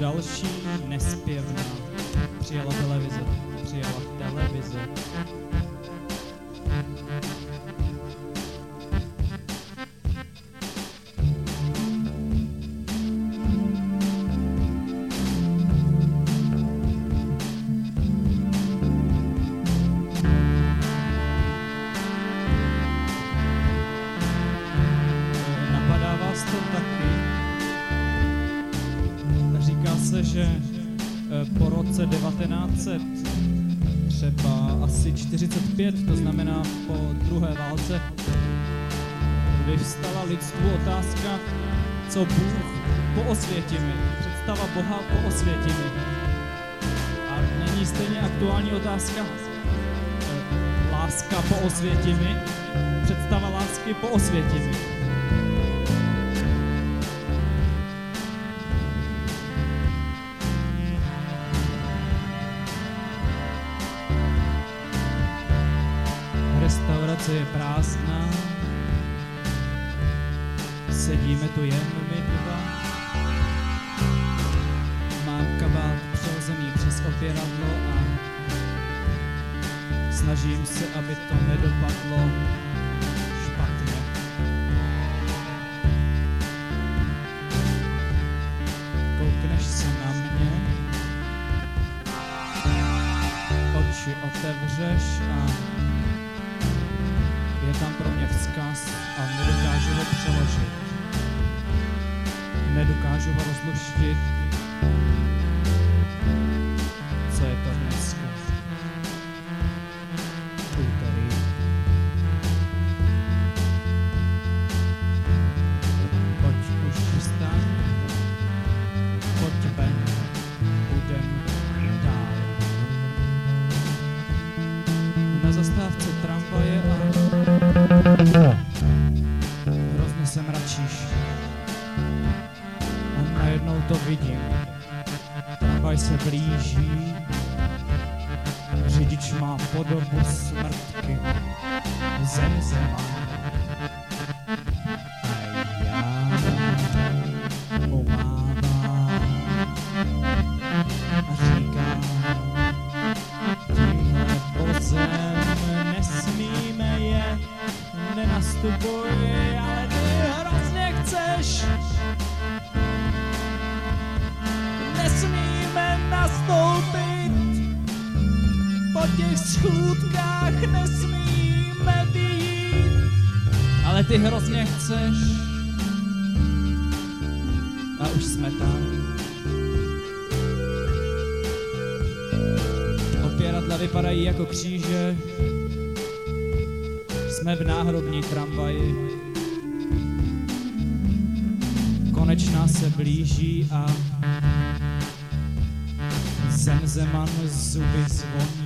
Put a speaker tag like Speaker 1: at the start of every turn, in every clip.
Speaker 1: další nespěvná. Přijela televize, přijela televize. Se, že eh, po roce 1900 třeba asi 45, to znamená po druhé válce, vyvstala lidstvu otázka, co Bůh po osvětimi, představa Boha po osvětimi. A není stejně aktuální otázka eh, láska po osvětimi, představa lásky po osvětimi. Restaurace je prázdná, sedíme tu jen my dva. Mám kabát přehozený přes opěradlo a snažím se, aby to nedopadlo špatně. Koukneš se na mě, oči otevřeš a tam pro mě vzkaz a nedokážu ho přeložit. Nedokážu ho rozluštit. Se mračíš. A najednou to vidím. Tramvaj se blíží. Řidič má podobu smrtky. Zemzema. A schůdkách nesmíme být, ale ty hrozně chceš. A už jsme tam. Opěradla vypadají jako kříže. Jsme v náhrobní tramvaji. Konečná se blíží a Zemzeman zuby zvoní.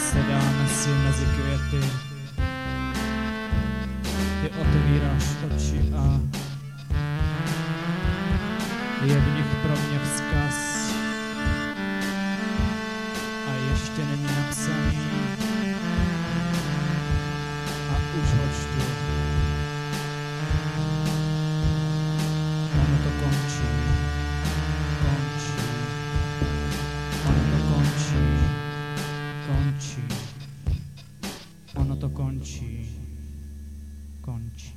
Speaker 1: sedáme si mezi květy. Ty otvíráš oči a je v nich pro mě vzkaz 去共去